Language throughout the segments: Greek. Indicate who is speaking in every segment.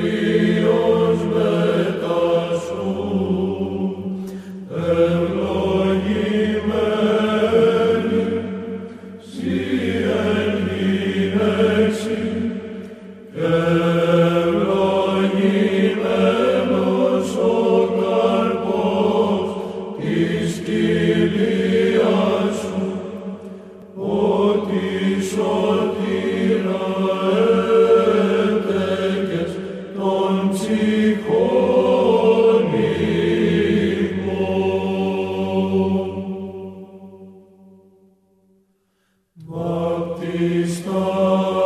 Speaker 1: Κύριος με τα σου,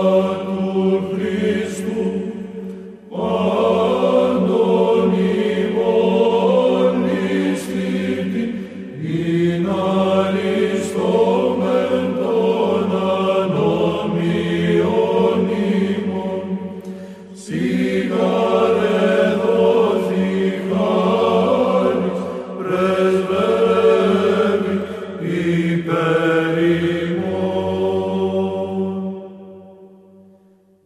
Speaker 1: Lord.